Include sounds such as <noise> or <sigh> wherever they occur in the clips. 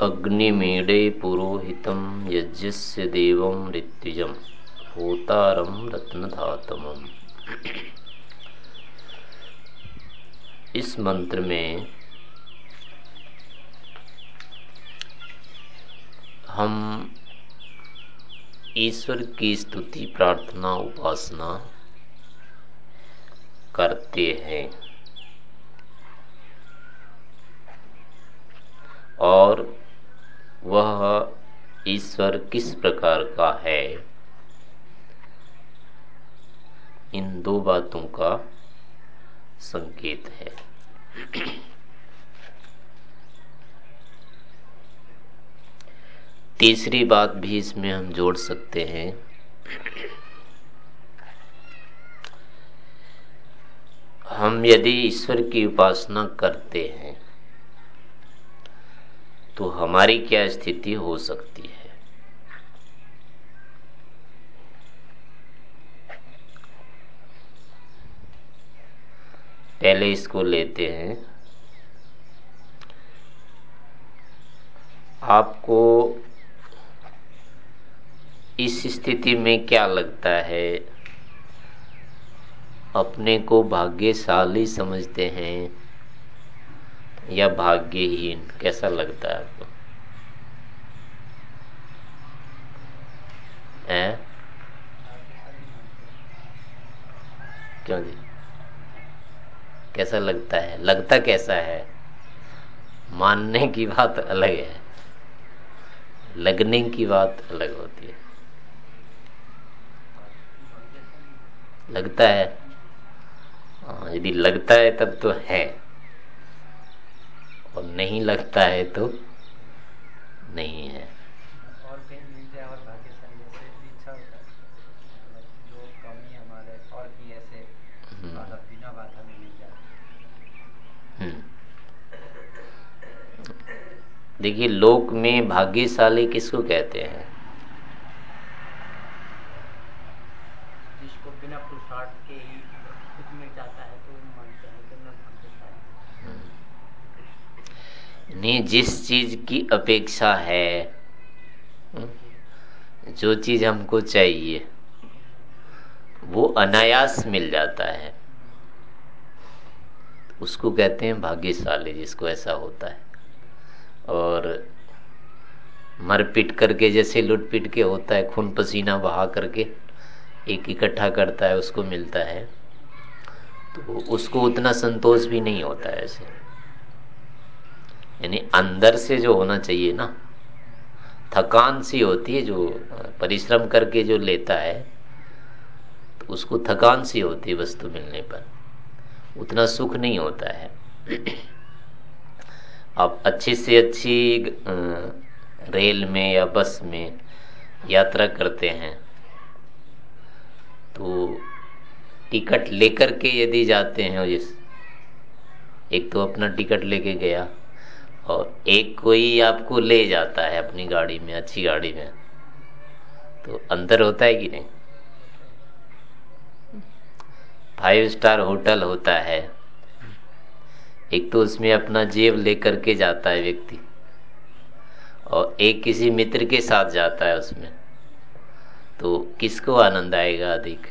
अग्निमीडे पुरोहितं यज्ञस्य देवं ऋत्विजं होतारं रत्नधातमम्। इस मंत्र में हम ईश्वर की स्तुति, प्रार्थना, उपासना करते हैं और वह ईश्वर किस प्रकार का है? इन दो बातों का संकेत है। तीसरी बात भी इसमें हम जोड़ सकते हैं। हम यदि ईश्वर की उपासना करते हैं तो हमारी क्या स्थिति हो सकती है? पहले इसको लेते हैं। आपको इस स्थिति में क्या लगता है? अपने को भाग्यशाली समझते हैं या भाग्यहीन? कैसा लगता है आपको है क्यों जी कैसा लगता है? लगता कैसा है? मानने की बात अलग है। लगने की बात अलग होती है। लगता है? हाँ, यदि लगता है तब तो है। और नहीं लगता है तो नहीं है और कहीं मिल जाए और भाग्यशाली ऐसे भी इच्छा होता है मतलब जो कमी हमारे और कहीं ऐसे हम्म। बाधा बिना बाधा में मिल जाए हम्म। देखिए लोक में भाग्यशाली किसको कहते हैं? जिसको बिना पुरुषार्थ के ही कुछ जाता है तो मानते हैं कि नहीं जिस चीज़ की अपेक्षा है जो चीज़ हमको चाहिए वो अनायास मिल जाता है। उसको कहते हैं भाग्यशाली जिसको ऐसा होता है। और मर पिट करके जैसे लुट पिट के होता है, खून पसीना बहा करके एक इकट्ठा करता है, उसको मिलता है तो उसको उतना संतोष भी नहीं होता है ऐसे। यानी अंदर से जो होना चाहिए ना, थकान सी होती है जो, परिश्रम करके जो लेता है तो उसको थकान सी होती है वस्तु मिलने पर। उतना सुख नहीं होता है। आप अच्छी से अच्छी रेल में या बस में यात्रा करते हैं तो टिकट लेकर के यदि जाते हैं जिस एक तो अपना टिकट लेके गया और एक कोई आपको ले जाता है अपनी गाड़ी में अच्छी गाड़ी में तो अंतर होता है कि नहीं? फाइव स्टार होटल होता है। एक तो उसमें अपना जेब लेकर के जाता है व्यक्ति और एक किसी मित्र के साथ जाता है उसमें। तो किसको आनंद आएगा अधिक?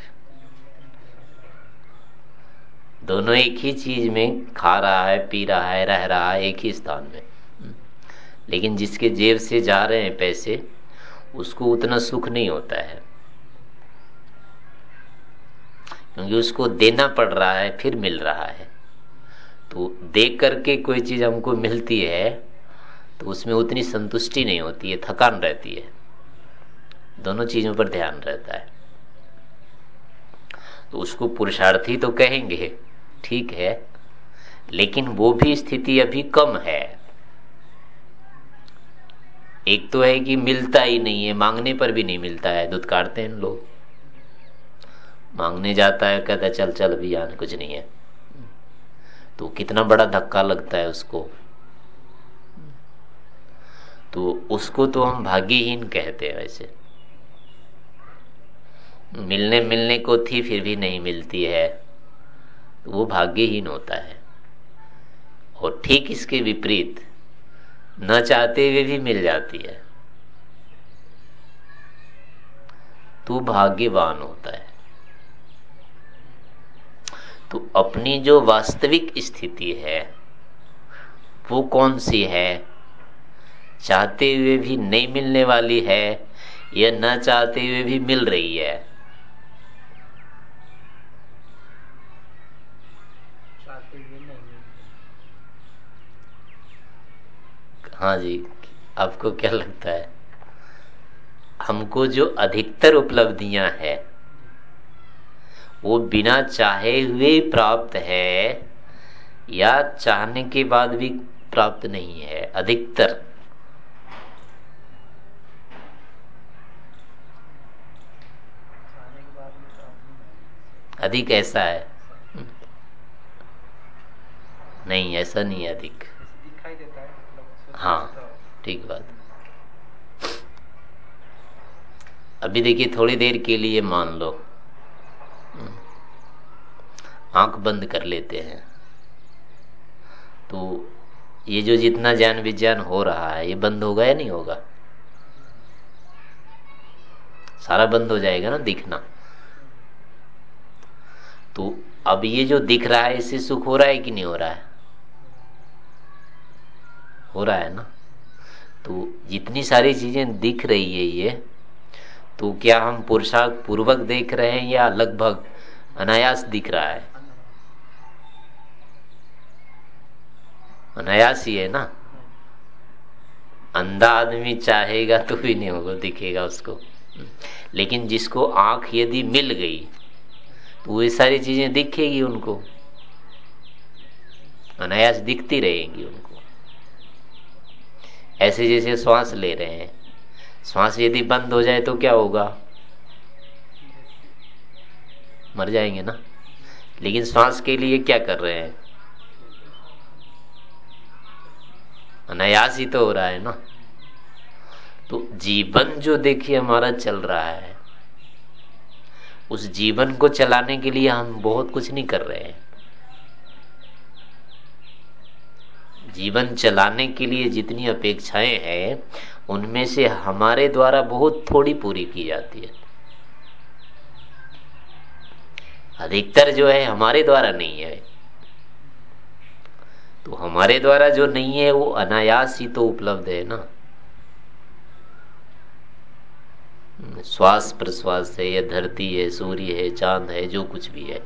दोनों एक ही चीज़ में खा रहा है, पी रहा है, रह रहा है, एक ही स्थान में। लेकिन जिसके जेब से जा रहे हैं पैसे, उसको उतना सुख नहीं होता है। क्योंकि उसको देना पड़ रहा है, फिर मिल रहा है। तो देख करके कोई चीज़ हमको मिलती है तो उसमें उतनी संतुष्टि नहीं होती है, थकान रहती है। दोनों चीज़ों पर ध्यान रहता है। तो उसको पुरुषार्थी तो कहेंगे, ठीक है, लेकिन वो भी स्थिति अभी कम है। एक तो है कि मिलता ही नहीं है, मांगने पर भी नहीं मिलता है दूध काटते हैं लोग। मांगने जाता है, कहता चल चल, अभी आने कुछ नहीं है। तो कितना बड़ा धक्का लगता है उसको। तो उसको तो हम भाग्यहीन कहते हैं वैसे। मिलने मिलने को थी, फिर भी नहीं मिलती है। तो वो भाग्यहीन होता है। और ठीक इसके विपरीत, न चाहते हुए भी मिल जाती है। तू भाग्यवान होता है। तो अपनी जो वास्तविक स्थिति है वो कौन सी है? चाहते हुए भी नहीं मिलने वाली है या न चाहते हुए भी मिल रही है? हाँ जी आपको क्या लगता है? हमको जो अधिकतर उपलब्धियाँ हैं वो बिना चाहे हुए प्राप्त है या चाहने के बाद भी प्राप्त नहीं है, अधिकतर। अधिक ऐसा है। नहीं, ऐसा नहीं है अधिक। है। ठीक बात। अभी देखिए, थोड़ी देर के लिए मान लो। आँख बंद कर लेते हैं। तो ये जो जितना ज्ञान विज्ञान हो रहा है, ये बंद होगा या नहीं होगा? सारा बंद हो जाएगा ना दिखना। तो अब ये जो दिख रहा है, इससे सुख हो रहा है कि नहीं हो रहा है? हो रहा है ना? तो जितनी सारी चीज़ें दिख रही है ये तो क्या हम पुरुषार्थ पूर्वक देख रहे हैं या लगभग अनायास दिख रहा है? अनायास ही है ना? अंधा आदमी चाहेगा तो भी नहीं होगा, दिखेगा उसको। लेकिन जिसको आँख यदि मिल गई तो ये सारी चीज़ें दिखेगी उनको। अनायास दिखती रहेगी उनको। ऐसे जैसे श्वास ले रहे हैं। श्वास यदि बंद हो जाए तो क्या होगा? मर जाएँगे ना? लेकिन श्वास के लिए क्या कर रहे हैं? अनायास ही तो हो रहा है ना? तो जीवन जो देखिए हमारा चल रहा है, उस जीवन को चलाने के लिए हम बहुत कुछ नहीं कर रहे हैं। जीवन चलाने के लिए जितनी अपेक्षाएँ हैं उनमें से हमारे द्वारा बहुत थोड़ी पूरी की जाती है। अधिकतर जो है हमारे द्वारा नहीं है। तो हमारे द्वारा जो नहीं है, वो अनायास ही तो उपलब्ध है ना। श्वास प्रश्वास है, या धरती है, सूर्य है, चाँद है, जो कुछ भी है,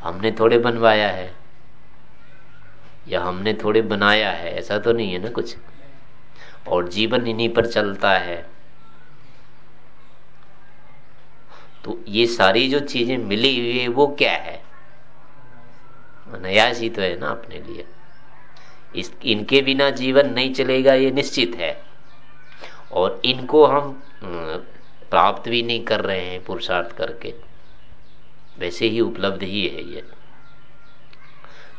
हमने थोड़े बनवाया है। या हमने थोड़े बनाया है, ऐसा तो नहीं है ना कुछ? और जीवन इन्हीं पर चलता है। तो ये सारी जो चीज़ें मिली हुई है, वो क्या है? अनायास ही तो है ना अपने लिए। इस, इनके बिना जीवन नहीं चलेगा, ये निश्चित है। और इनको हम प्राप्त भी नहीं कर रहे हैं पुरुषार्थ करके। वैसे ही उपलब्ध ही है ये।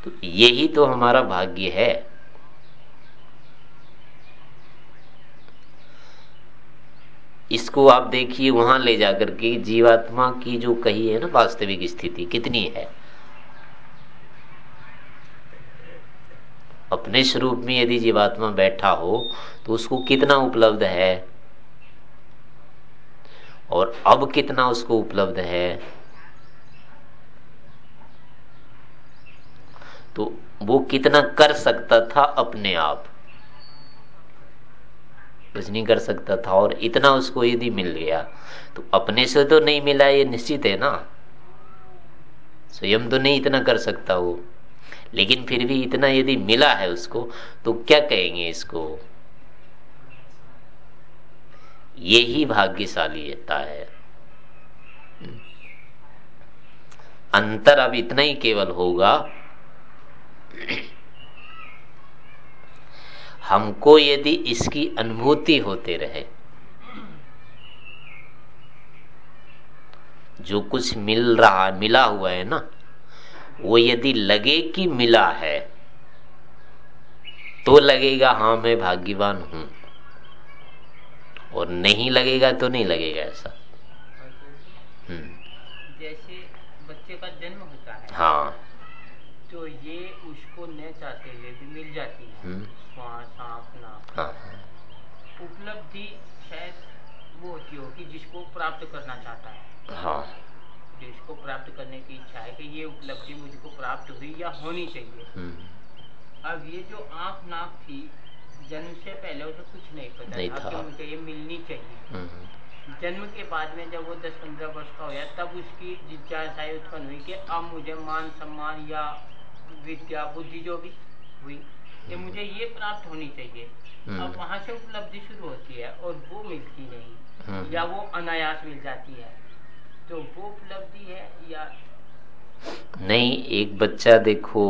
तो यही तो हमारा भाग्य है। इसको आप देखिए, वहाँ ले जाकर के जीवात्मा की जो कही है ना वास्तविक स्थिति, कितनी है? अपने स्वरूप में यदि जीवात्मा बैठा हो तो उसको कितना उपलब्ध है? और अब कितना उसको उपलब्ध है? तो वो कितना कर सकता था अपने आप? कुछ नहीं कर सकता था और इतना उसको यदि मिल गया तो अपने से तो नहीं मिला ये निश्चित है ना? स्वयं तो नहीं इतना कर सकता वो। लेकिन फिर भी इतना यदि मिला है उसको तो क्या कहेंगे इसको? यही भाग्यशालीता है। अंतर अब इतना ही केवल होगा। हमको यदि इसकी अनुभूति होते रहे जो कुछ मिल रहा मिला हुआ है ना वो यदि लगे कि मिला है तो लगेगा हाँ मैं भाग्यवान हूँ। और नहीं लगेगा तो नहीं लगेगा ऐसा। जैसे बच्चे का जन्म होता है। हाँ। तो ये उसको न चाहते हुए भी मिल जाती है। हम्म। हाँ। उपलब्धि शायद वो होती हो कि जिसको प्राप्त करना चाहता है। हाँ। जिसको प्राप्त करने की इच्छा है कि ये उपलब्धि मुझको प्राप्त हुई या होनी चाहिए। हम्म, अब ये जो आँख नाक थी जन्म से पहले उसे कुछ नहीं पता नहीं था। कि मुझे ये मिलनी चाहिए। हम्म, जन्म के बाद में जब वो 10-15 वर्ष का होया तब उसकी जिज्ञासा उत्पन्न हुई कि अब मुझे मान सम्मान या विद्या बुद्धि जो भी हुई कि मुझे ये प्राप्त होनी चाहिए। हम्म। अब वहाँ से उपलब्धि शुरू होती है और वो मिलती नहीं हम्म। या वो अनायास मिल जाती है। तो वो उपलब्धि है या नहीं एक बच्चा देखो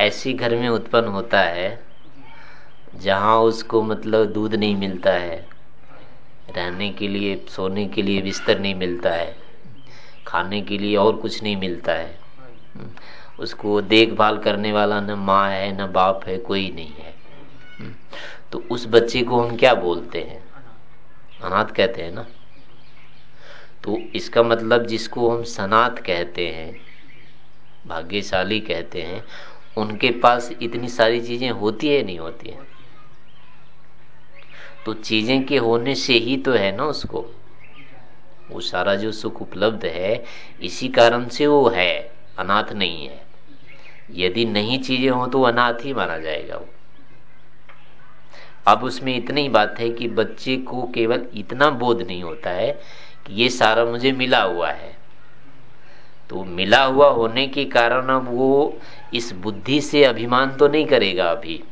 ऐसी घर में उत्पन्न होता है जहाँ उसको मतलब दूध नहीं मिलता है रहने के लिए सोने के लिए बिस्तर नहीं मिलता है खाने के लिए और कुछ नहीं मिलता है। हाँ हम्म, उसको देखभाल करने वाला न माँ है न बाप है कोई नहीं है। हम्म, तो उस बच्चे को हम क्या बोलते हैं? अनाथ अनाथ कहते हैं ना? तो इसका मतलब जिसको हम सनाथ कहते हैं भाग्यशाली कहते हैं उनके पास इतनी सारी चीज़ें होती है नहीं होती है? तो चीज़ें के होने से ही तो है ना उसको। वो सारा जो सुख उपलब्ध है इसी कारण से वो है अनाथ नहीं है। यदि नहीं चीज़ें हो तो अनाथ ही माना जाएगा वो। अब उसमें इतनी बात है कि बच्चे को केवल इतना बोध नहीं होता है कि ये सारा मुझे मिला हुआ है। तो मिला हुआ होने के कारण अब वो इस बुद्धि से अभिमान तो नहीं करेगा अभी।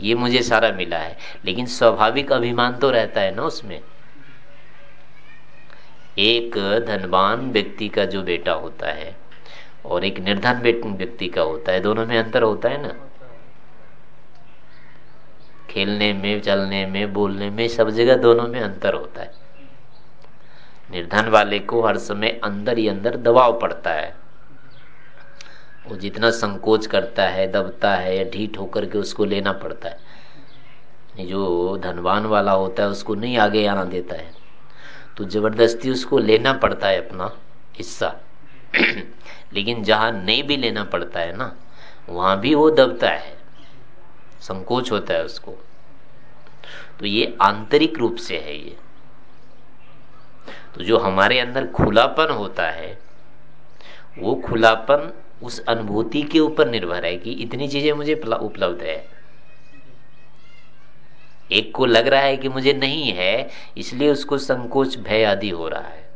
ये मुझे सारा मिला है, लेकिन स्वाभाविक अभिमान तो रहता है ना उसमें। एक धनवान व्यक्ति का जो बेटा होता है और एक निर्धन व्यक्ति का होता है, दोनों में अंतर होता है ना? खेलने में, चलने में, बोलने में, सब जगह दोनों में अंतर होता है। निर्धन वाले को हर समय अंदर ही अंदर दबाव पड़ता है। वो जितना संकोच करता है, दबता है या ढीठ होकर के उसको लेना पड़ता है। जो धनवान वाला होता है, उसको नहीं आगे आना देता है। तो ज़बरदस्ती उसको लेना पड़ता है अपना हिस्सा। <clears throat> लेकिन जहाँ नहीं भी लेना पड़ता है ना, वहाँ भी वो दबता है। संकोच होता है उसको। तो ये आंतरिक रूप से है ये। तो जो हमारे अंदर खुलापन होता है, वो खुलापन उस अनुभूति के ऊपर निर्भर है कि इतनी चीज़ें मुझे उपलब्ध है। एक को लग रहा है कि मुझे नहीं है, इसलिए उसको संकोच, भय आदि हो रहा है।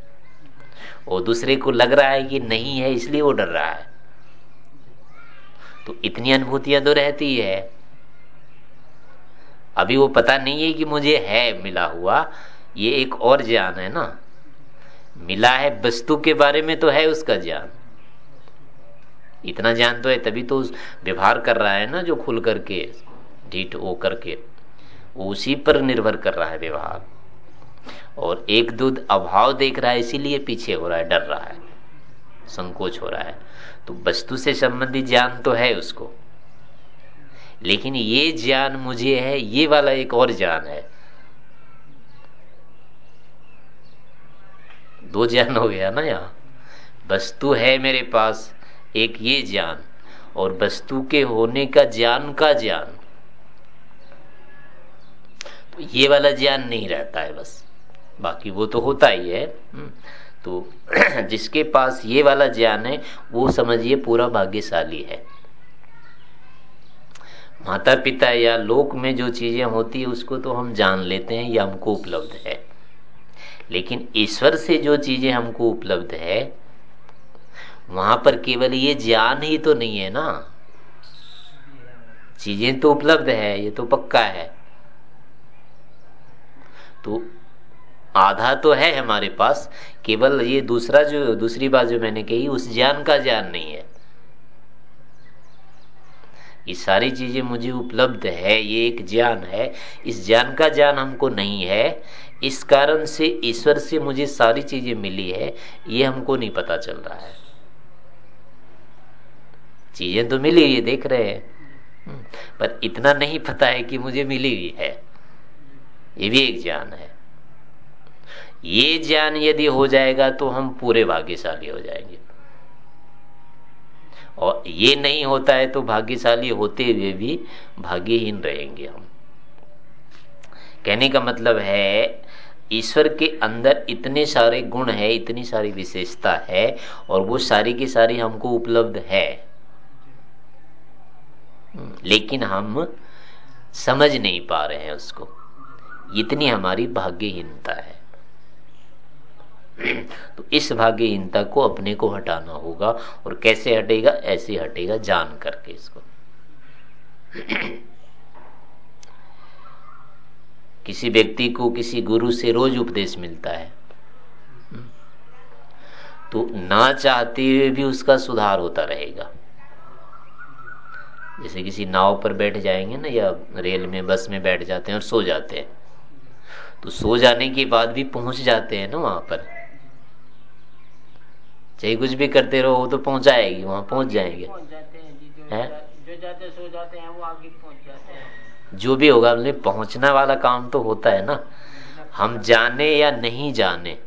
और दूसरे को लग रहा है कि नहीं है, इसलिए वो डर रहा है। तो इतनी अनुभूतियाँ तो रहती है। अभी वो पता नहीं है कि मुझे है, मिला हुआ। ये एक और ज्ञान है ना। मिला है वस्तु के बारे में तो है उसका ज्ञान। इतना ज्ञान तो है, तभी तो व्यवहार कर रहा है ना, जो खुल करके, ढीठ हो करके। उसी पर निर्भर कर रहा है व्यवहार। और एक दूध अभाव देख रहा है, इसीलिए पीछे हो रहा है, डर रहा है, संकोच हो रहा है। तो वस्तु से संबंधित ज्ञान तो है उसको। लेकिन ये ज्ञान मुझे है, ये वाला एक और ज्ञान है। दो ज्ञान हो गया ना यहाँ। वस्तु है मेरे पास, एक ये ज्ञान, और वस्तु के होने का ज्ञान का ज्ञान। तो ये वाला ज्ञान नहीं रहता है बस। बाकी वो तो होता ही है। हम्म, तो <clears throat> जिसके पास ये वाला ज्ञान है वो समझिए पूरा भाग्यशाली है। माता पिता या लोक में जो चीज़ें होती है उसको तो हम जान लेते हैं या हमको उपलब्ध है। लेकिन ईश्वर से जो चीज़ें हमको उपलब्ध है वहाँ पर केवल ये ज्ञान ही तो नहीं है ना। चीज़ें तो उपलब्ध है ये तो पक्का है। तो आधा तो है हमारे पास केवल ये दूसरा जो दूसरी बात जो मैंने कही उस ज्ञान का ज्ञान नहीं है। ये सारी चीज़ें मुझे उपलब्ध है ये एक ज्ञान है। इस ज्ञान का ज्ञान हमको नहीं है। इस कारण से ईश्वर से मुझे सारी चीज़ें मिली है ये हमको नहीं पता चल रहा है। चीज़ें तो मिली है देख रहे हैं। हम्म, पर इतना नहीं पता है कि मुझे मिली हुई है। ये भी एक ज्ञान है। ये ज्ञान यदि हो जाएगा तो हम पूरे भाग्यशाली हो जाएँगे। और ये नहीं होता है तो भाग्यशाली होते हुए भी भाग्यहीन रहेंगे हम। कहने का मतलब है, ईश्वर के अंदर इतने सारे गुण है, इतनी सारी विशेषता है, और वो सारी की सारी हमको उपलब्ध है। लेकिन हम समझ नहीं पा रहे हैं उसको। इतनी हमारी भाग्यहीनता है। तो इस भाग्यहीनता को अपने को हटाना होगा और कैसे हटेगा, ऐसे हटेगा जान करके इसको। किसी व्यक्ति को किसी गुरु से रोज उपदेश मिलता है तो ना चाहते हुए भी उसका सुधार होता रहेगा। जैसे किसी नाव पर बैठ जाएँगे ना, या रेल में, बस में बैठ जाते हैं और सो जाते हैं तो सो जाने के बाद भी पहुँच जाते हैं ना वहाँ पर। चाहे कुछ भी करते रहो वो तो पहुंचाएगी वहाँ पहुँच जाएँगे। हैं जो जाते सो जाते हैं वो आगे पहुँच जाते हैं। जो भी होगा मतलब पहुँचना वाला काम तो होता है ना। हम जाने या नहीं जाने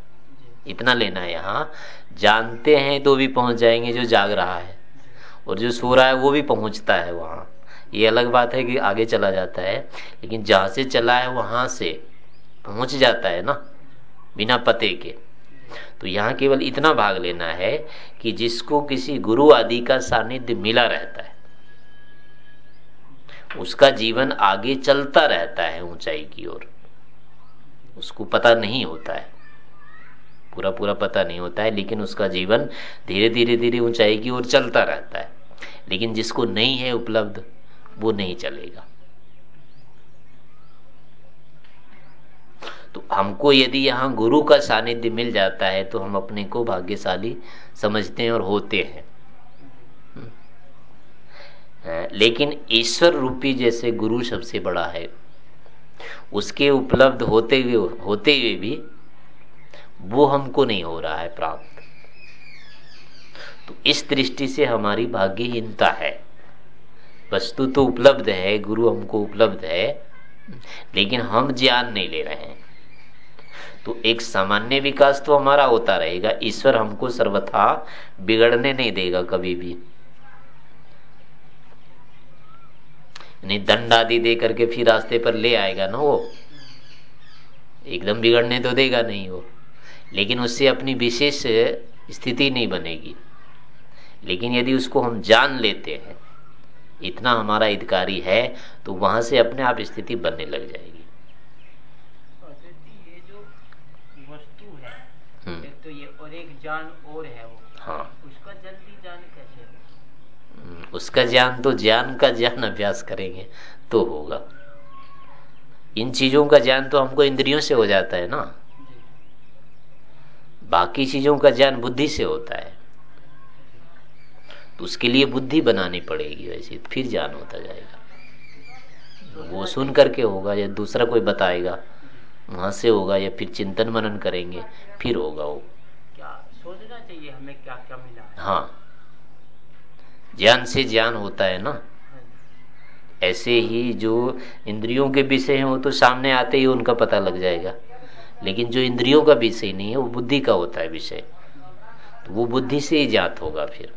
इतना लेना है यहाँ। जानते हैं तो भी पहुँच जाएँगे जो जाग रहा है। और जो सो रहा है वो भी पहुँचता है वहाँ। ये अलग बात है कि आगे चला जाता है लेकिन जहाँ से चला है वहाँ से पहुँच जाता है ना बिना पते के। तो यहाँ केवल इतना भाग लेना है कि जिसको किसी गुरु आदि का सानिध्य मिला रहता है, उसका जीवन आगे चलता रहता है ऊंचाई की ओर। उसको पता नहीं होता है। पूरा पूरा पता नहीं होता है, लेकिन उसका जीवन धीरे धीरे धीरे ऊंचाई की ओर चलता रहता है। लेकिन जिसको नहीं है उपलब्ध, वो नहीं चलेगा। तो हमको यदि यहाँ गुरु का सानिध्य मिल जाता है तो हम अपने को भाग्यशाली समझते हैं और होते हैं। लेकिन ईश्वर रूपी जैसे गुरु सबसे बड़ा है। उसके उपलब्ध होते हुए होते हुए भी वो हमको नहीं हो रहा है प्राप्त। तो इस दृष्टि से हमारी भाग्यहीनता है। वस्तु तो उपलब्ध है, गुरु हमको उपलब्ध है, लेकिन हम ज्ञान नहीं ले रहे हैं। तो एक सामान्य विकास तो हमारा होता रहेगा। ईश्वर हमको सर्वथा बिगड़ने नहीं देगा कभी भी। नहीं दंड आदि दे करके फिर रास्ते पर ले आएगा ना वो? एकदम बिगड़ने तो देगा नहीं वो। लेकिन उससे अपनी विशेष स्थिति नहीं बनेगी। लेकिन यदि उसको हम जान लेते हैं, इतना हमारा हितकारी है तो वहाँ से अपने आप स्थिति बनने लग जाएगी। एक तो ये और एक जान और है वो। हाँ। उसका जल्दी जान कैसे हम्म, उसका ज्ञान तो ज्ञान का ज्ञान अभ्यास करेंगे तो होगा। इन चीज़ों का ज्ञान तो हमको इंद्रियों से हो जाता है ना। बाकी चीज़ों का ज्ञान बुद्धि से होता है। तो उसके लिए बुद्धि बनानी पड़ेगी वैसे फिर ज्ञान होता जाएगा। वो सुन करके होगा या दूसरा कोई बताएगा। वहाँ से होगा या फिर चिंतन मनन करेंगे फिर होगा वो। क्या सोचना चाहिए हमें क्या क्या मिला? है। हाँ ज्ञान से ज्ञान होता है ना। ऐसे ही जो इंद्रियों के विषय हैं वो तो सामने आते ही उनका पता लग जाएगा। लेकिन जो इंद्रियों का विषय नहीं है वो बुद्धि का होता है विषय। तो वो बुद्धि से ही ज्ञात होगा फिर।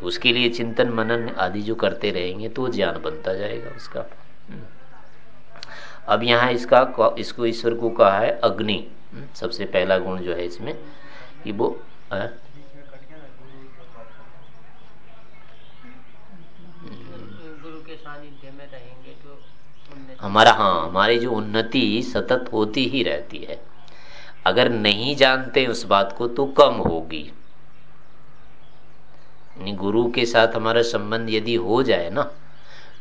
तो उसके लिए चिंतन मनन आदि जो करते रहेंगे तो ज्ञान बनता जाएगा उसका। हम्म। अब यहाँ इसका इसको ईश्वर को कहा है अग्नि। सबसे पहला गुण जो है इसमें, कि वो तो हमारा हाँ हमारी जो उन्नति सतत होती ही रहती है। अगर नहीं जानते उस बात को तो कम होगी। गुरु के साथ हमारा संबंध यदि हो जाए ना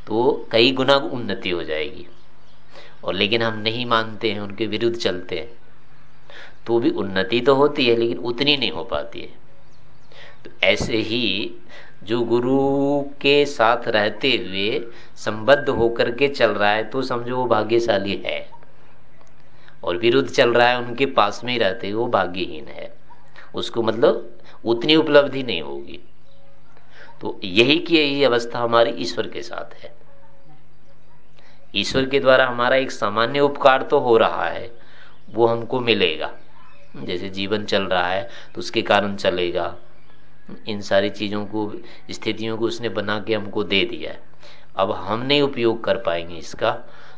तो कई गुना उन्नति हो जाएगी। और लेकिन हम नहीं मानते हैं, उनके विरुद्ध चलते हैं। तो भी उन्नति तो होती है, लेकिन उतनी नहीं हो पाती है। तो ऐसे ही जो गुरु के साथ रहते हुए संबद्ध होकर के चल रहा है तो समझो वो भाग्यशाली है। और विरुद्ध चल रहा है, उनके पास में ही रहते वो भाग्यहीन है। उसको मतलब उतनी उपलब्धि नहीं होगी। तो यही की यही अवस्था हमारी ईश्वर के साथ है। ईश्वर के द्वारा हमारा एक सामान्य उपकार तो हो रहा है, वो हमको मिलेगा। जैसे जीवन चल रहा है तो उसके कारण चलेगा। इन सारी चीज़ों को, स्थितियों को उसने बना के हमको दे दिया है। अब हम नहीं उपयोग कर पाएँगे इसका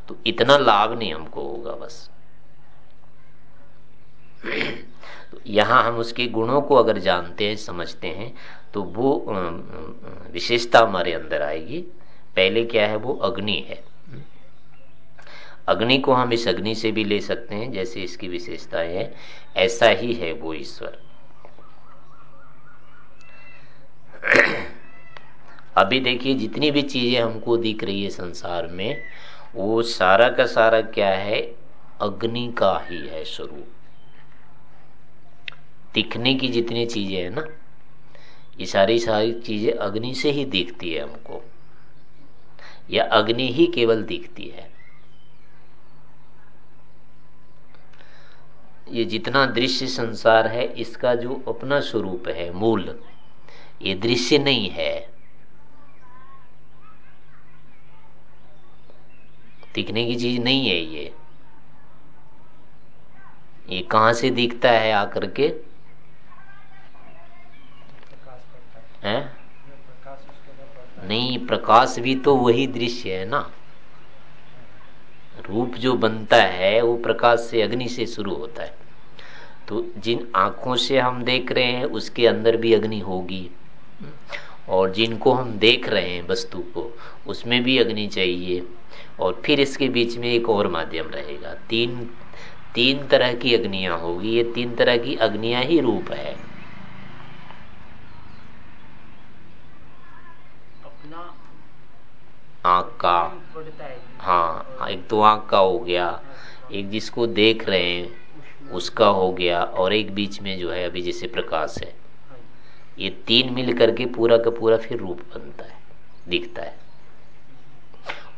तो इतना लाभ नहीं हमको होगा बस। तो यहाँ हम उसके गुणों को अगर जानते हैं, समझते हैं तो वो विशेषता हमारे अंदर आएगी। पहले क्या है, वो अग्नि है। अग्नि को हम इस अग्नि से भी ले सकते हैं, जैसे इसकी विशेषताएँ है। ऐसा ही है वो ईश्वर। <clears throat> अभी देखिए, जितनी भी चीज़ें हमको दिख रही है संसार में, वो सारा का सारा क्या है? अग्नि का ही है स्वरूप। दिखने की जितनी चीज़ें है ना, ये सारी सारी चीज़ें अग्नि से ही दिखती है हमको। या अग्नि ही केवल दिखती है। ये जितना दृश्य संसार है इसका जो अपना स्वरूप है मूल ये दृश्य नहीं है। दिखने की चीज़ नहीं है ये। ये कहाँ से दिखता है आकर के? है। नहीं प्रकाश भी तो वही दृश्य है ना। रूप जो बनता है वो प्रकाश से अग्नि से शुरू होता है। तो जिन आँखों से हम देख रहे हैं उसके अंदर भी अग्नि होगी। और जिनको हम देख रहे हैं वस्तु को उसमें भी अग्नि चाहिए। और फिर इसके बीच में एक और माध्यम रहेगा। तीन तीन तरह की अग्नियाँ होगी। ये तीन तरह की अग्नियाँ ही रूप है। आँख का हाँ एक तो आँख का हो गया, एक जिसको देख रहे हैं, उसका हो गया, और एक बीच में जो है अभी जैसे प्रकाश है। ये तीन मिल करके पूरा का पूरा फिर रूप बनता है, दिखता है।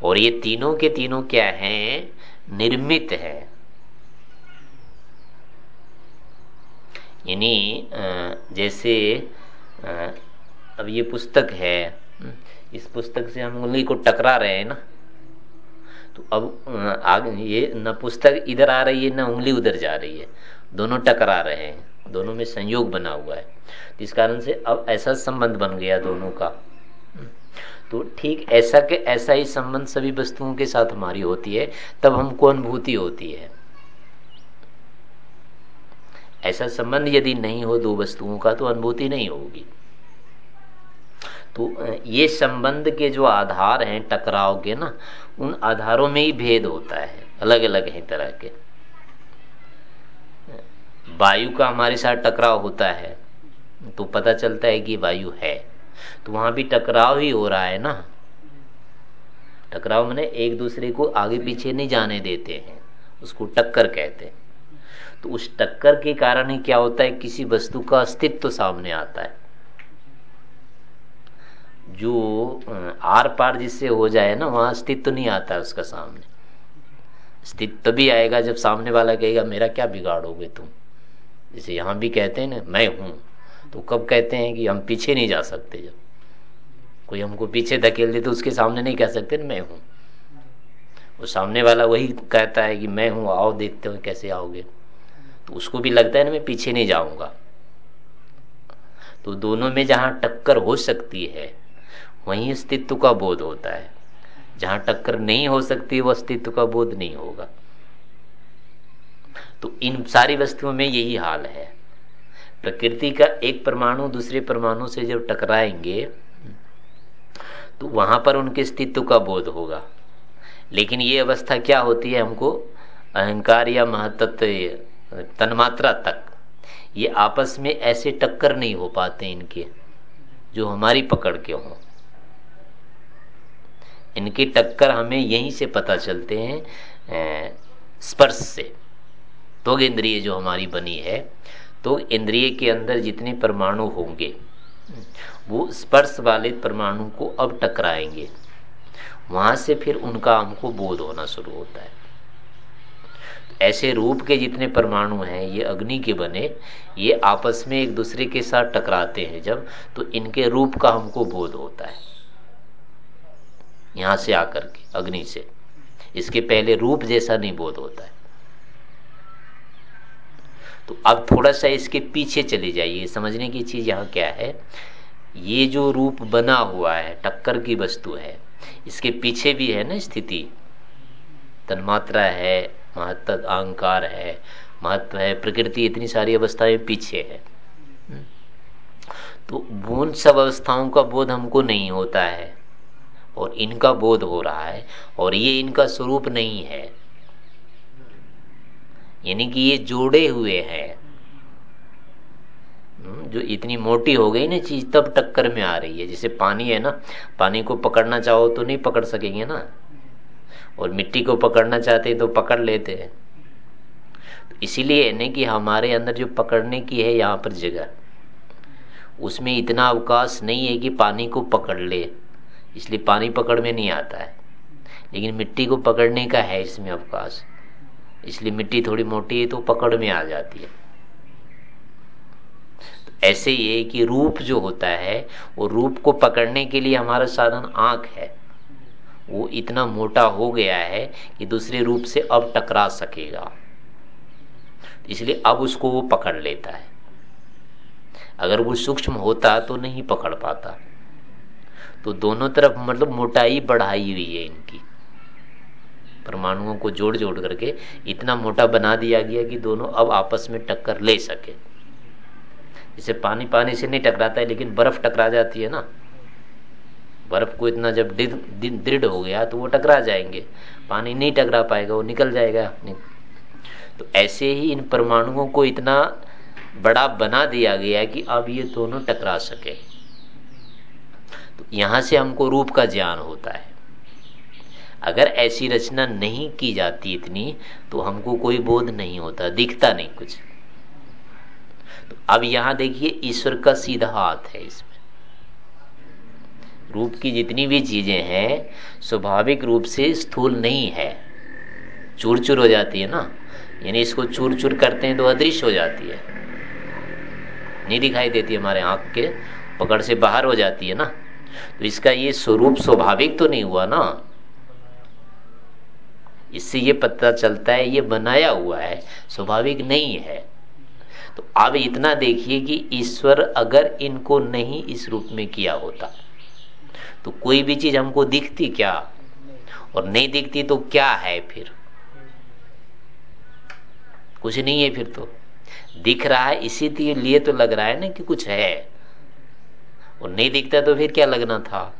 और ये तीनों के तीनों क्या हैं? निर्मित है। यानी जैसे अब ये पुस्तक है, इस पुस्तक से हम उंगली को टकरा रहे हैं ना तो अब आगे, ये न पुस्तक इधर आ रही है, न उंगली उधर जा रही है। दोनों टकरा रहे हैं, दोनों में संयोग बना हुआ है। इस कारण से अब ऐसा संबंध बन गया दोनों का। तो ठीक ऐसा के ऐसा ही संबंध सभी वस्तुओं के साथ हमारी होती है, तब हमको अनुभूति होती है। ऐसा संबंध यदि नहीं हो दो वस्तुओं का तो अनुभूति नहीं होगी। तो ये संबंध के जो आधार हैं, टकराव के ना, उन आधारों में ही भेद होता है अलग अलग है तरह के। वायु का हमारे साथ टकराव होता है तो पता चलता है कि वायु है तो वहाँ भी टकराव ही हो रहा है ना। टकराव मैंने एक दूसरे को आगे पीछे नहीं जाने देते हैं, उसको टक्कर कहते हैं। तो उस टक्कर के कारण ही क्या होता है, किसी वस्तु का अस्तित्व सामने आता है। जो आर पार जिससे हो जाए ना, वहाँ अस्तित्व तो नहीं आता उसका सामने। अस्तित्व तभी आएगा जब सामने वाला कहेगा, मेरा क्या बिगाड़ोगे तुम? जैसे यहाँ भी कहते हैं ना, मैं हूँ। तो कब कहते हैं कि, हम पीछे नहीं जा सकते जब। कोई हमको पीछे धकेल दे तो उसके सामने नहीं कह सकते मैं हूँ। वो सामने वाला वही कहता है कि, मैं हूँ, आओ देखते हो कैसे आओगे। तो उसको भी लगता है ना, मैं पीछे नहीं जाऊँगा। तो दोनों में जहाँ टक्कर हो सकती है वहीं अस्तित्व का बोध होता है। जहाँ टक्कर नहीं हो सकती, वो अस्तित्व का बोध नहीं होगा। तो इन सारी वस्तुओं में यही हाल है। प्रकृति का एक परमाणु दूसरे परमाणु से जब टकराएँगे तो वहाँ पर उनके अस्तित्व का बोध होगा। लेकिन ये अवस्था क्या होती है हमको? अहंकार या महत्व तन्मात्रा तक। ये आपस में ऐसे टक्कर नहीं हो पाते इनके, जो हमारी पकड़ के हों। इनकी टक्कर हमें यहीं से पता चलते हैं स्पर्श से। तो इंद्रिय जो हमारी बनी है तो इंद्रिय के अंदर जितने परमाणु होंगे, वो स्पर्श वाले परमाणु को अब टकराएँगे। वहाँ से फिर उनका हमको बोध होना शुरू होता है। ऐसे रूप के जितने परमाणु हैं, ये अग्नि के बने, ये आपस में एक दूसरे के साथ टकराते हैं जब तो इनके रूप का हमको बोध होता है। यहाँ से आकर के, अग्नि से। इसके पहले रूप जैसा नहीं बोध होता है। तो अब थोड़ा सा इसके पीछे चले जाइए, समझने की चीज़ यहाँ क्या है? ये जो रूप बना हुआ है, टक्कर की वस्तु है, इसके पीछे भी है ना स्थिति। तन्मात्रा है महत्व अहंकार है, महत्व है, प्रकृति इतनी सारी अवस्थाएँ पीछे है। हम्म। तो उन सब अवस्थाओं का बोध हमको नहीं होता है। और इनका बोध हो रहा है और ये इनका स्वरूप नहीं है। यानी कि ये जोड़े हुए हैं। हम्म, जो इतनी मोटी हो गई ना चीज़ तब टक्कर में आ रही है। जैसे पानी है ना पानी को पकड़ना चाहो तो नहीं पकड़ सकेंगे ना। और मिट्टी को पकड़ना चाहते तो पकड़ लेते हैं। तो इसीलिए नहीं कि हमारे अंदर जो पकड़ने की है यहाँ पर जगह उसमें इतना अवकाश नहीं है कि पानी को पकड़ ले। इसलिए पानी पकड़ में नहीं आता है। लेकिन मिट्टी को पकड़ने का है इसमें अवकाश। इसलिए मिट्टी थोड़ी मोटी है तो पकड़ में आ जाती है। तो ऐसे है कि रूप जो होता है, वो रूप को पकड़ने के लिए हमारा साधन आँख है। वो इतना मोटा हो गया है कि दूसरे रूप से अब टकरा सकेगा। इसलिए अब उसको वो पकड़ लेता है। अगर वो सूक्ष्म होता तो नहीं पकड़ पाता। तो दोनों तरफ़ मतलब मोटाई बढ़ाई हुई है इनकी। परमाणुओं को जोड़ जोड़ करके इतना मोटा बना दिया गया कि दोनों अब आपस में टक्कर ले सके। जैसे पानी पानी से नहीं टकराता है, लेकिन बर्फ़ टकरा जाती है ना। बर्फ़ को इतना जब दृढ़ हो गया तो वो टकरा जाएँगे। पानी नहीं टकरा पाएगा, वो निकल जाएगा। तो ऐसे ही इन परमाणुओं को इतना बड़ा बना दिया गया कि अब ये दोनों टकरा सके। तो यहाँ से हमको रूप का ज्ञान होता है। अगर ऐसी रचना नहीं की जाती इतनी तो हमको कोई बोध नहीं होता, दिखता नहीं कुछ। तो अब यहाँ देखिए, ईश्वर का सीधा हाथ है इसमें रूप की जितनी भी चीज़ें हैं, स्वाभाविक रूप से स्थूल नहीं है। चूर चूर हो जाती है ना? यानी इसको चूर चूर करते हैं तो अदृश्य हो जाती है। नहीं दिखाई देती हमारे आँख के, पकड़ से बाहर हो जाती है ना? तो इसका ये स्वरूप स्वाभाविक तो नहीं हुआ ना? इससे ये पता चलता है, ये बनाया हुआ है, स्वाभाविक नहीं है। तो अब इतना देखिए कि ईश्वर अगर इनको नहीं इस रूप में किया होता तो कोई भी चीज़ हमको दिखती क्या? और नहीं दिखती तो क्या है फिर? कुछ नहीं है फिर तो। दिख रहा है इसी लिए तो लग रहा है ना कि कुछ है। और नहीं दिखता तो फिर क्या लगना था?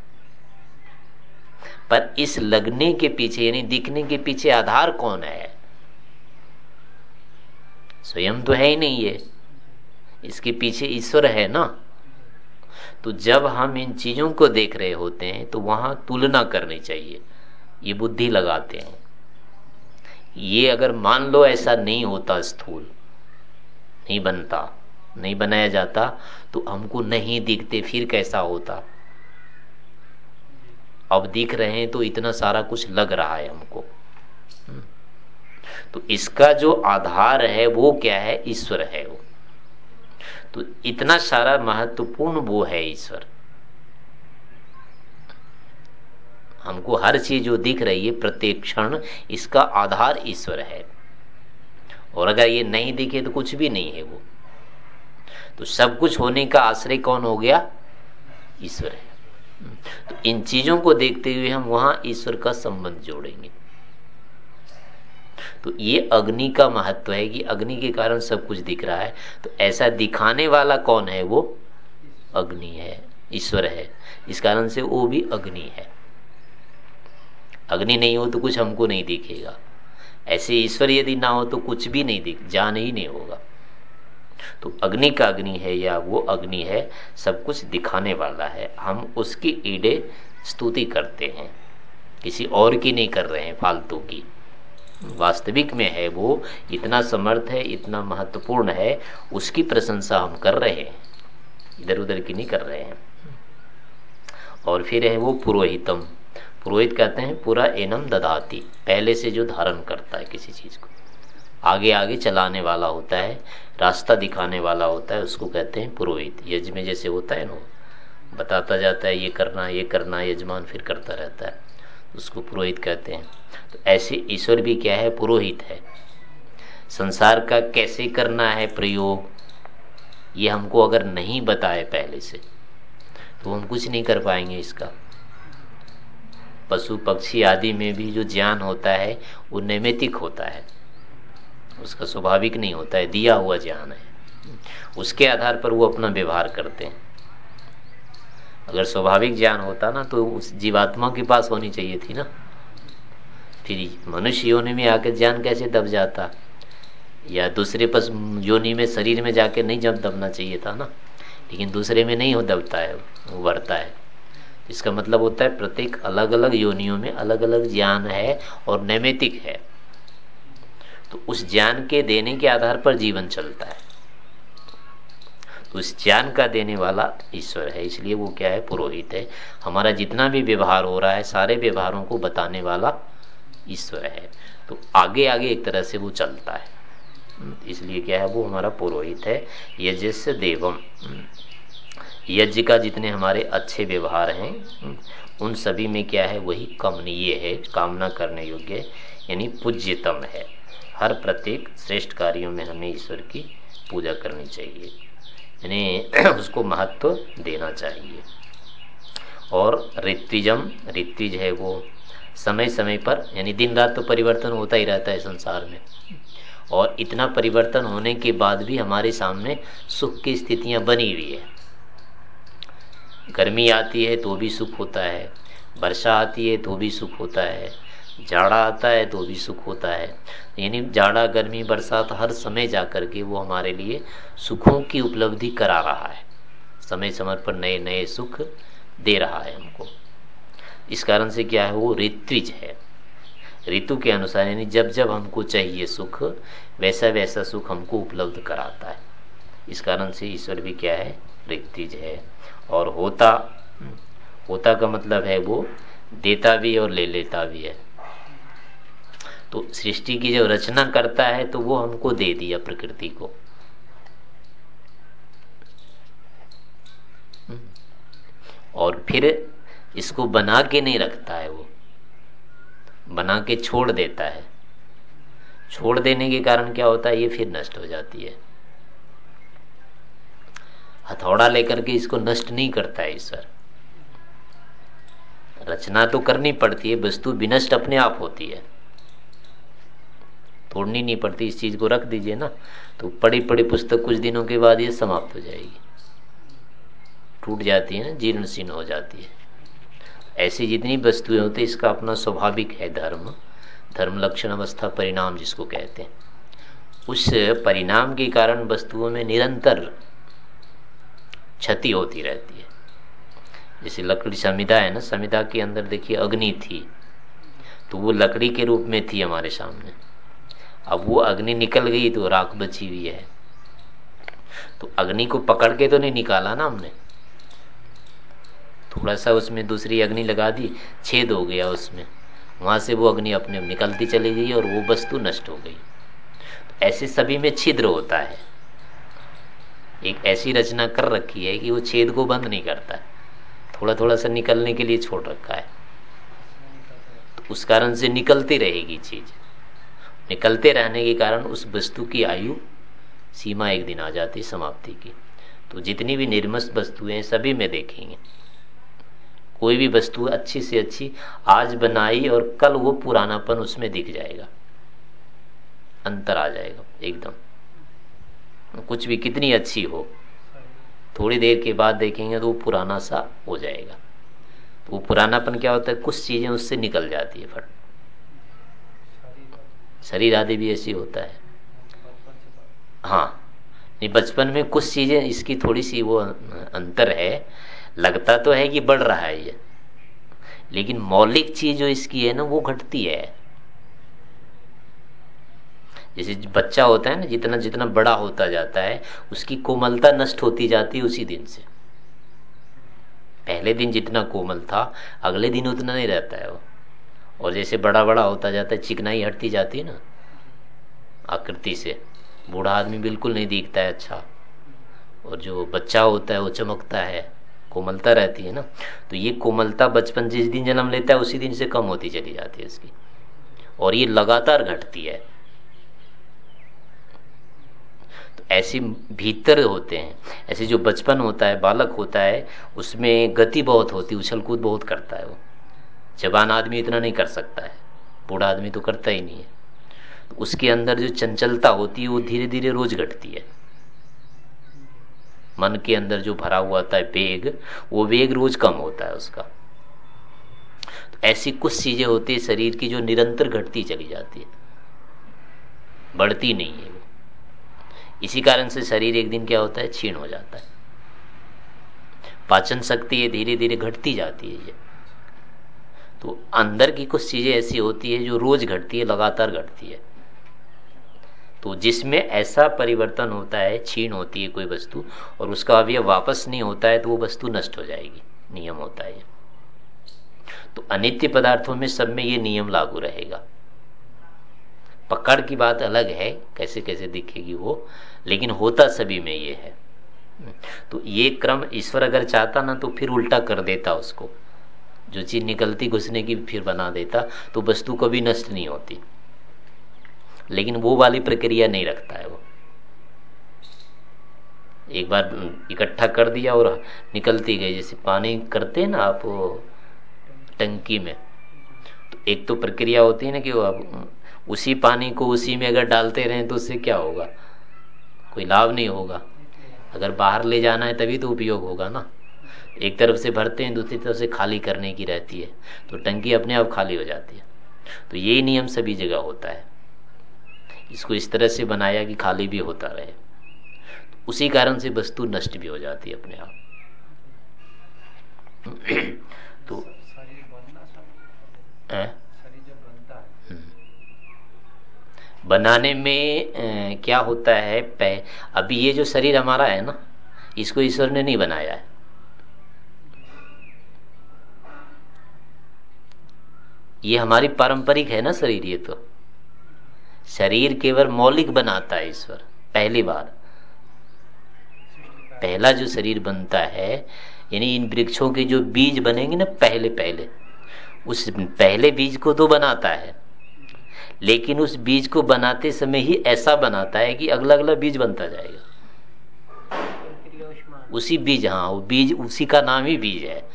पर इस लगने के पीछे, यानी दिखने के पीछे आधार कौन है? स्वयं तो है ही नहीं ये। इसके पीछे ईश्वर है ना? तो जब हम इन चीज़ों को देख रहे होते हैं तो वहाँ तुलना करनी चाहिए। ये बुद्धि लगाते हैं। ये अगर मान लो ऐसा नहीं होता स्थूल, नहीं बनता नहीं बनाया जाता तो हमको नहीं दिखते, फिर कैसा होता? अब दिख रहे हैं तो इतना सारा कुछ लग रहा है हमको। हम्म। तो इसका जो आधार है, वो क्या है? ईश्वर है वो। तो इतना सारा महत्वपूर्ण वो है ईश्वर। हमको हर चीज़ जो दिख रही है, प्रत्येक क्षण, इसका आधार ईश्वर है। और अगर ये नहीं दिखे तो कुछ भी नहीं है वो। तो सब कुछ होने का आश्रय कौन हो गया? ईश्वर है। तो इन चीज़ों को देखते हुए हम वहाँ ईश्वर का संबंध जोड़ेंगे। तो ये अग्नि का महत्व है कि अग्नि के कारण सब कुछ दिख रहा है। तो ऐसा दिखाने वाला कौन है वो? अग्नि है। ईश्वर है। इस कारण से वो भी अग्नि है। अग्नि नहीं हो तो कुछ हमको नहीं दिखेगा। ऐसे ईश्वर यदि ना हो तो कुछ भी नहीं दिख, जान ही नहीं होगा। तो अग्नि का अग्नि है या वो अग्नि है, सब कुछ दिखाने वाला है। हम उसकी ईडे स्तुति करते हैं। किसी और की नहीं कर रहे हैं, फालतू की। वास्तविक में है वो, इतना समर्थ है, इतना महत्वपूर्ण है, उसकी प्रशंसा हम कर रहे हैं। इधर उधर की नहीं कर रहे हैं। और फिर है वो पुरोहितम। पुरोहित कहते हैं, पूरा एनम ददाती। पहले से जो धारण करता है किसी चीज़ को। आगे आगे चलाने वाला होता है, रास्ता दिखाने वाला होता है, उसको कहते हैं पुरोहित। यज्ञ में जैसे होता है ना, बताता जाता है, ये करना ये करना, यजमान फिर करता रहता है। उसको पुरोहित कहते हैं। तो ऐसे ईश्वर भी क्या है? पुरोहित है। संसार का कैसे करना है प्रयोग? ये हमको अगर नहीं बताए पहले से तो हम कुछ नहीं कर पाएँगे इसका। पशु पक्षी आदि में भी जो ज्ञान होता है, वो नैमितिक होता है। उसका स्वाभाविक नहीं होता है, दिया हुआ ज्ञान है। उसके आधार पर वो अपना व्यवहार करते हैं। अगर स्वाभाविक ज्ञान होता ना तो उस जीवात्मा के पास होनी चाहिए थी ना। फिर मनुष्य योनि में आकर ज्ञान कैसे दब जाता? या दूसरे पस योनि में, शरीर में जाके नहीं जब दबना चाहिए था ना, लेकिन दूसरे में नहीं हो दबता है बढ़ता है। इसका मतलब होता है, प्रत्येक अलग अलग योनियों में अलग अलग ज्ञान है और नैमितिक है। तो उस ज्ञान के देने के आधार पर जीवन चलता है। तो उस ज्ञान का देने वाला ईश्वर है, इसलिए वो क्या है? पुरोहित है। हमारा जितना भी व्यवहार हो रहा है, सारे व्यवहारों को बताने वाला ईश्वर है। तो आगे आगे एक तरह से वो चलता है। इसलिए क्या है? वो हमारा पुरोहित है। यजस्य देवम। यज्ञ का जितने हमारे अच्छे व्यवहार हैं, उन सभी में क्या है? वही कमनीय है, कामना करने योग्य, यानी पूज्यतम है। हर प्रत्येक श्रेष्ठ कार्यों में हमें ईश्वर की पूजा करनी चाहिए। यानी <clears throat> उसको महत्व देना चाहिए। और ऋत्विजम, ऋत्विज है वो समय समय पर, यानी दिन रात तो परिवर्तन होता ही रहता है संसार में। और इतना परिवर्तन होने के बाद भी हमारे सामने सुख की स्थितियाँ बनी हुई है। गर्मी आती है तो भी सुख होता है, वर्षा आती है तो भी सुख होता है। जाड़ा आता है तो भी सुख होता है। यानी जाड़ा, गर्मी, बरसात हर समय जा कर के वो हमारे लिए सुखों की उपलब्धि करा रहा है। समय समय पर नए नए सुख दे रहा है हमको। इस कारण से क्या है, वो ऋत्विज है। ऋतु के अनुसार यानी जब जब हमको चाहिए सुख, वैसा वैसा सुख हमको उपलब्ध कराता है। इस कारण से ईश्वर भी क्या है, ऋत्विज है। और होता होता का मतलब है वो देता भी और ले लेता भी है। तो सृष्टि की जब रचना करता है तो वो हमको दे दिया प्रकृति को। और फिर इसको बना के नहीं रखता है वो। बना के छोड़ देता है। छोड़ देने के कारण क्या होता है? ये फिर नष्ट हो जाती है। हथौड़ा लेकर के इसको नष्ट नहीं करता है ईश्वर। रचना तो करनी पड़ती है, वस्तु विनष्ट अपने आप होती है। तोड़नी नहीं पड़ती, इस चीज़ को रख दीजिए ना तो पड़ी पड़ी पुस्तक कुछ दिनों के बाद ये समाप्त हो जाएगी। टूट जाती है ना जीर्ण शीर्ण हो जाती है। ऐसी जितनी वस्तुएँ होती इसका अपना स्वाभाविक है धर्म। धर्म लक्षण अवस्था परिणाम जिसको कहते हैं। उस परिणाम के कारण वस्तुओं में निरंतर क्षति होती रहती है। जैसे लकड़ी संविदा है ना संविदा के अंदर देखिए अग्नि थी तो वो लकड़ी के रूप में थी हमारे सामने। अब वो अग्नि निकल गई तो राख बची हुई है। तो अग्नि को पकड़ के तो नहीं निकाला ना हमने। थोड़ा सा उसमें दूसरी अग्नि लगा दी, छेद हो गया उसमें। वहाँ से वो अग्नि अपने निकलती चली गई और वो वस्तु नष्ट हो गई। तो ऐसे सभी में छिद्र होता है। एक ऐसी रचना कर रखी है कि वो छेद को बंद नहीं करता। थोड़ा थोड़ा सा निकलने के लिए छोड़ रखा है। तो उस कारण से निकलती रहेगी चीज़। निकलते रहने के कारण उस वस्तु की आयु सीमा एक दिन आ जाती समाप्ति की। तो जितनी भी निर्मस्त वस्तुएँ सभी में देखेंगे। कोई भी वस्तु अच्छी से अच्छी आज बनाई और कल वो पुरानापन उसमें दिख जाएगा। अंतर आ जाएगा एकदम। कुछ भी कितनी अच्छी हो, थोड़ी देर के बाद देखेंगे तो वो पुराना सा हो जाएगा। तो वो पुरानापन क्या होता है? कुछ चीज़ें उससे निकल जाती है फट। शरीर आदि भी ऐसी होता है। हाँ नहीं, बचपन में कुछ चीज़ें इसकी थोड़ी सी वो अंतर है। लगता तो है कि बढ़ रहा है ये, लेकिन मौलिक चीज़ जो इसकी है ना, वो घटती है। जैसे बच्चा होता है ना, जितना जितना बड़ा होता जाता है, उसकी कोमलता नष्ट होती जाती है उसी दिन से। पहले दिन जितना कोमल था, अगले दिन उतना नहीं रहता है वो। और जैसे बड़ा बड़ा होता जाता है, चिकनाई हटती जाती है ना, आकृति से। बूढ़ा आदमी बिल्कुल नहीं दिखता है अच्छा। और जो बच्चा होता है, वो चमकता है, कोमलता रहती है ना। तो ये कोमलता बचपन जिस दिन जन्म लेता है, उसी दिन से कम होती चली जाती है इसकी। और ये लगातार घटती है। तो ऐसे भीतर होते हैं। ऐसे जो बचपन होता है, बालक होता है, उसमें गति बहुत होती है उछल कूद बहुत करता है वो। जवान आदमी इतना नहीं कर सकता है। बूढ़ा आदमी तो करता ही नहीं है। तो उसके अंदर जो चंचलता होती है, वो धीरे धीरे रोज घटती है। मन के अंदर जो भरा हुआ होता है वेग, वो वेग रोज कम होता है उसका। तो ऐसी कुछ चीज़ें होती है शरीर की जो निरंतर घटती चली जाती है। बढ़ती नहीं है वो। इसी कारण से शरीर एक दिन क्या होता है? क्षीण हो जाता है। पाचन शक्ति ये धीरे धीरे घटती जाती है ये। तो अंदर की कुछ चीज़ें ऐसी होती है जो रोज घटती है, लगातार घटती है। तो जिसमें ऐसा परिवर्तन होता है छीन होती है कोई वस्तु, और उसका अभी वापस नहीं होता है तो वो वस्तु नष्ट हो जाएगी, नियम होता है। तो अनित्य पदार्थों में सब में ये नियम लागू रहेगा। पकड़ की बात अलग है, कैसे कैसे दिखेगी वो, लेकिन होता सभी में ये है। तो ये क्रम ईश्वर अगर चाहता ना तो फिर उल्टा कर देता उसको। जो चीज़ निकलती घुसने की फिर बना देता तो वस्तु कभी नष्ट नहीं होती। लेकिन वो वाली प्रक्रिया नहीं रखता है वो। एक बार इकट्ठा कर दिया और निकलती गई, जैसे पानी करते हैं ना आप टंकी में तो एक तो प्रक्रिया होती है ना कि वो आप उसी पानी को उसी में अगर डालते रहें तो उससे क्या होगा? कोई लाभ नहीं होगा। अगर बाहर ले जाना है तभी तो उपयोग होगा ना। एक तरफ़ से भरते हैं, दूसरी तरफ़ से खाली करने की रहती है। तो टंकी अपने आप खाली हो जाती है। तो ये नियम सभी जगह होता है। इसको इस तरह से बनाया कि खाली भी होता रहे। तो उसी कारण से वस्तु नष्ट भी हो जाती है अपने आप। <clears throat> तो हम्म। बनाने में क्या होता है अभी ये जो शरीर हमारा है ना, इसको ईश्वर ने नहीं बनाया है। ये हमारी पारंपरिक है ना शरीर, ये तो। शरीर केवल मौलिक बनाता है ईश्वर, पहली बार पहला जो शरीर बनता है, यानी इन वृक्षों के जो बीज बनेंगे ना पहले पहले, उस पहले बीज को तो बनाता है। लेकिन उस बीज को बनाते समय ही ऐसा बनाता है कि अगला अगला बीज बनता जाएगा। उसी बीज हाँ वो बीज, उसी का नाम ही बीज है।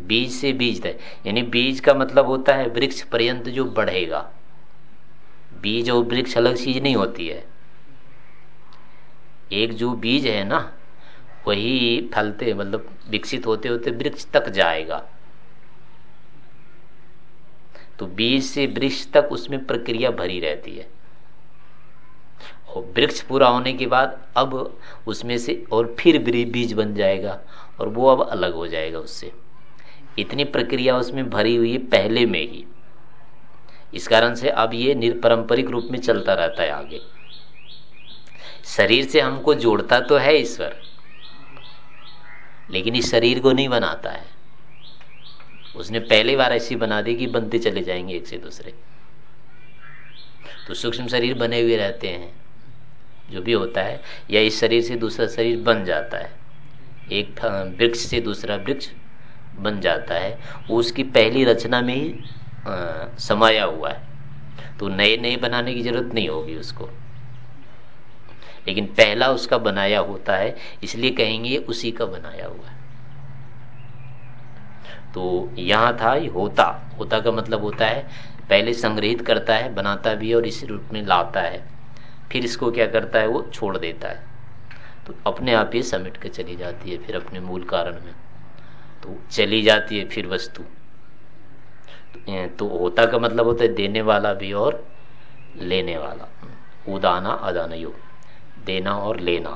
बीज से बीज तक। यानी बीज का मतलब होता है वृक्ष पर्यंत जो बढ़ेगा। बीज और वृक्ष अलग चीज़ नहीं होती है। एक जो बीज है ना, वही फलते मतलब विकसित होते होते वृक्ष तक जाएगा। तो बीज से वृक्ष तक उसमें प्रक्रिया भरी रहती है। और वृक्ष पूरा होने के बाद अब उसमें से और फिर बीज बन जाएगा और वो अब अलग हो जाएगा उससे। इतनी प्रक्रिया उसमें भरी हुई है पहले में ही। इस कारण से अब ये निरपरंपरिक रूप में चलता रहता है आगे। शरीर से हमको जोड़ता तो है ईश्वर, लेकिन इस शरीर को नहीं बनाता है। उसने पहली बार ऐसी बना दी कि बनते चले जाएँगे एक से दूसरे। तो सूक्ष्म शरीर बने हुए रहते हैं, जो भी होता है, या इस शरीर से दूसरा शरीर बन जाता है। एक वृक्ष से दूसरा वृक्ष बन जाता है, वो उसकी पहली रचना में ही समाया हुआ है। तो नए नए बनाने की ज़रूरत नहीं होगी उसको। लेकिन पहला उसका बनाया होता है, इसलिए कहेंगे उसी का बनाया हुआ है। तो यहाँ था होता। होता का मतलब होता है, पहले संग्रहित करता है, बनाता भी और इस रूप में लाता है। फिर इसको क्या करता है, वो छोड़ देता है। तो अपने आप ही समेट के चली जाती है, फिर अपने मूल कारण में। तो चली जाती है फिर वस्तु। तो होता का मतलब होता है देने वाला भी और लेने वाला। उदाना अदाना योग देना और लेना।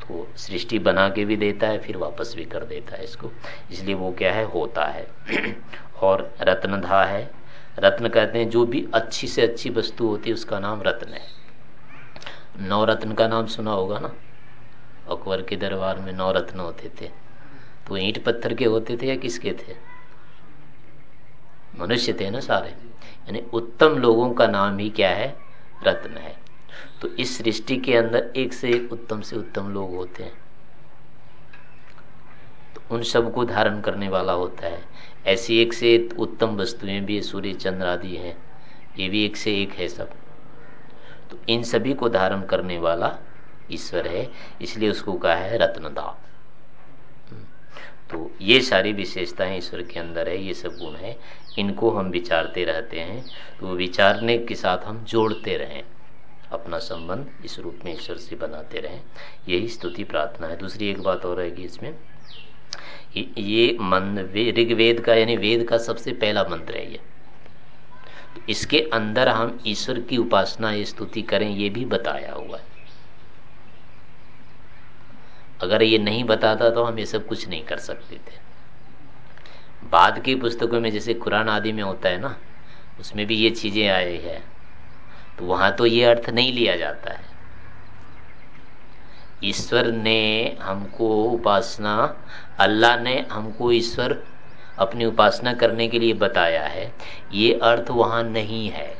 तो सृष्टि बना के भी देता है, फिर वापस भी कर देता है इसको। इसलिए वो क्या है, होता है। <clears throat> और रत्नधा है। रत्न कहते हैं, जो भी अच्छी से अच्छी वस्तु होती है, उसका नाम रत्न है। नौ रत्न का नाम सुना होगा ना? अकबर के दरबार में नौ रत्न होते थे। तो ईंट पत्थर के होते थे या किसके थे? मनुष्य थे ना सारे। यानी उत्तम लोगों का नाम ही क्या है? रत्न है। तो इस सृष्टि के अंदर एक से एक उत्तम से उत्तम लोग होते हैं। तो उन सबको धारण करने वाला होता है। ऐसी एक से एक उत्तम वस्तुएँ भी सूर्य, चंद्र आदि है। ये भी एक से एक है सब। तो इन सभी को धारण करने वाला ईश्वर है। इसलिए उसको कहा है रत्नदा तो ये सारी विशेषताएँ ईश्वर के अंदर है, ये सब गुण है। इनको हम विचारते रहते हैं। तो विचारने के साथ हम जोड़ते रहें। अपना संबंध इस रूप में ईश्वर से बनाते रहें। यही स्तुति प्रार्थना है। दूसरी एक बात और रहेगी इसमें। ये मन ऋग्वेद का यानी वेद का सबसे पहला मंत्र है ये। तो इसके अंदर हम ईश्वर की उपासना स्तुति करें, ये भी बताया हुआ है। अगर ये नहीं बताता तो हम ये सब कुछ नहीं कर सकते थे। बाद की पुस्तकों में जैसे कुरान आदि में होता है ना, उसमें भी ये चीज़ें आई है। तो वहाँ तो ये अर्थ नहीं लिया जाता है। ईश्वर ने हमको उपासना, अल्लाह ने हमको ईश्वर अपनी उपासना करने के लिए बताया है। ये अर्थ वहाँ नहीं है।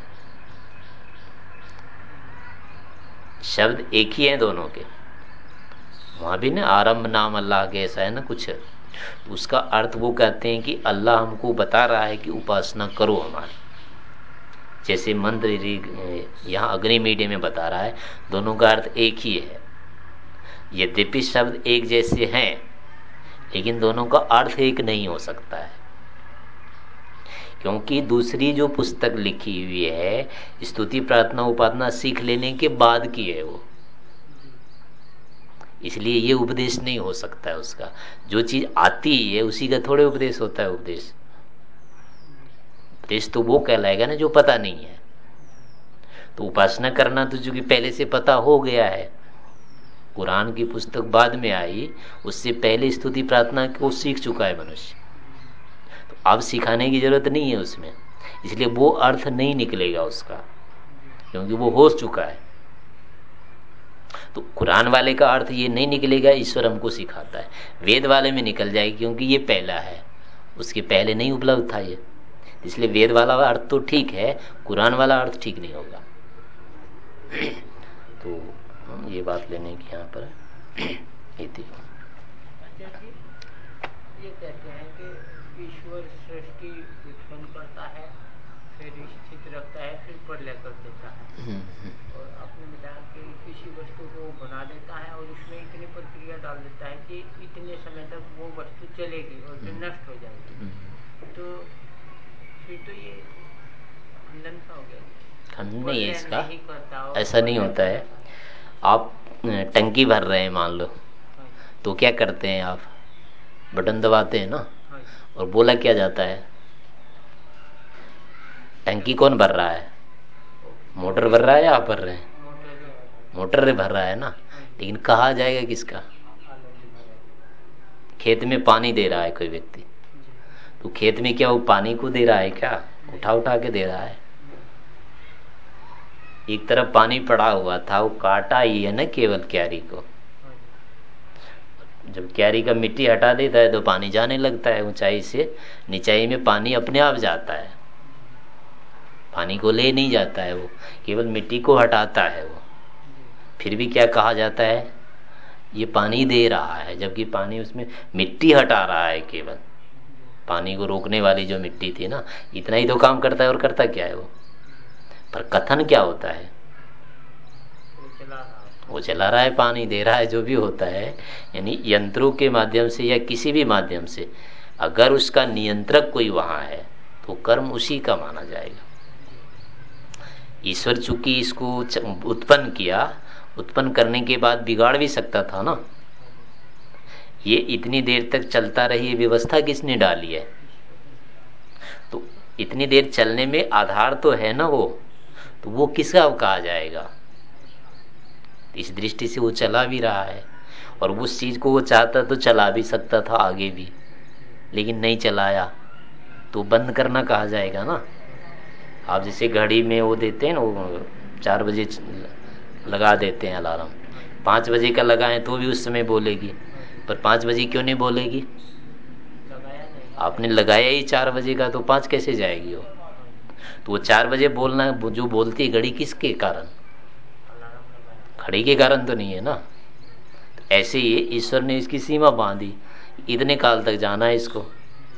शब्द एक ही है दोनों के। वहाँ भी ना आरंभ नाम अल्लाह के ऐसा है ना कुछ। उसका अर्थ वो कहते हैं कि अल्लाह हमको बता रहा है कि उपासना करो हमारी। जैसे मंत्र यहाँ अग्नि मीडिया में बता रहा है, दोनों का अर्थ एक ही है। यद्यपि शब्द एक जैसे हैं, लेकिन दोनों का अर्थ एक नहीं हो सकता है। क्योंकि दूसरी जो पुस्तक लिखी हुई है, स्तुति, प्रार्थना, उपासना, सीख लेने के बाद की है वो। इसलिए ये उपदेश नहीं हो सकता है उसका। जो चीज़ आती है, उसी का थोड़े उपदेश होता है उपदेश। उपदेश तो वो कहलाएगा ना जो पता नहीं है। तो उपासना करना तो जो कि पहले से पता हो गया है। कुरान की पुस्तक बाद में आई, उससे पहले स्तुति प्रार्थना को सीख चुका है मनुष्य। तो अब सिखाने की ज़रूरत नहीं है उसमें। इसलिए वो अर्थ नहीं निकलेगा उसका, क्योंकि वो हो चुका है। तो कुरान वाले का अर्थ ये नहीं निकलेगा ईश्वर हमको सिखाता है। वेद वाले में निकल जाएगी क्योंकि ये पहला है। उसके पहले नहीं उपलब्ध था ये। इसलिए वेद वाला अर्थ तो ठीक है कुरान वाला अर्थ ठीक नहीं होगा। तो ये बात लेने की यहाँ पर अच्छा ये कहते हैं कि ईश्वर सृष्टि उत्पन्न करता है फिर स्थित रखता है फिर प्रलय कर देता है हम्म, हम्म। और आपने बताया कि किसी वस्तु को बना देता है और उसमें इतनी प्रक्रिया डाल देता है कि इतने समय तक वो वस्तु चलेगी और फिर हम्म। नष्ट हो जाएगी। तो फिर तो ये खंडन का हो गया। खंडन नहीं है इसका। ऐसा नहीं होता है। आप टंकी भर रहे हैं मान लो। तो क्या करते हैं आप? बटन दबाते हैं ना? और बोला क्या जाता है? टंकी कौन भर रहा है? मोटर भर रहा है या आप भर रहे हैं। मोटर भर रहा है ना? लेकिन कहा जाएगा किसका? खेत में पानी दे रहा है कोई व्यक्ति। तो खेत में क्या वो पानी को दे रहा है क्या? उठा उठा के दे रहा है। एक तरफ़ पानी पड़ा हुआ था, वो काटा ही है ना केवल क्यारी को। जब क्यारी का मिट्टी हटा देता है तो पानी जाने लगता है ऊंचाई से। निचाई में पानी अपने आप जाता है। पानी को ले नहीं जाता है वो, केवल मिट्टी को हटाता है वो। फिर भी क्या कहा जाता है? ये पानी दे रहा है, जबकि पानी उसमें मिट्टी हटा रहा है केवल। पानी को रोकने वाली जो मिट्टी थी ना, इतना ही तो काम करता है और करता क्या है वो? पर कथन क्या होता है? वो चला रहा है, पानी दे रहा है, जो भी होता है, यानी यंत्रों के माध्यम से या किसी भी माध्यम से। अगर उसका नियंत्रक कोई वहाँ है तो कर्म उसी का माना जाएगा। ईश्वर चूँकि इसको उत्पन्न किया उत्पन्न करने के बाद बिगाड़ भी सकता था ना? ये इतनी देर तक चलता रही व्यवस्था किसने डाली है? तो इतनी देर चलने में आधार तो है ना वो? तो वो किसका कहा जाएगा? इस दृष्टि से वो चला भी रहा है। और उस चीज़ को वो चाहता तो चला भी सकता था आगे भी। लेकिन नहीं चलाया। तो बंद करना कहा जाएगा ना? आप जैसे घड़ी में वो देते हैं ना, वो चार बजे लगा देते हैं अलार्म। पाँच बजे का लगाएँ तो भी उस समय बोलेगी। पर पाँच बजे क्यों नहीं बोलेगी? आपने लगाया ही चार बजे का तो पाँच कैसे जाएगी वो? तो वो चार बजे बोलना, जो बोलती है घड़ी किसके कारण? घड़ी के कारण तो नहीं है ना? ऐसे ही ईश्वर ने इसकी सीमा बांधी। इतने काल तक जाना है इसको।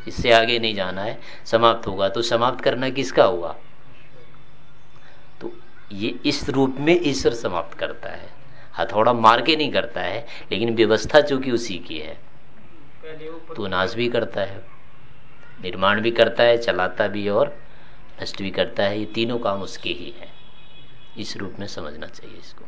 इससे आगे नहीं जाना है। समाप्त होगा। तो समाप्त करना किसका हुआ? तो ये इस रूप में ईश्वर समाप्त करता है। हथौड़ा मार के नहीं करता है, लेकिन व्यवस्था चूँकि उसी की है। तो नाश भी करता है, निर्माण भी करता है, चलाता भी और नष्ट भी करता है। ये तीनों काम उसके ही है। इस रूप में समझना चाहिए इसको।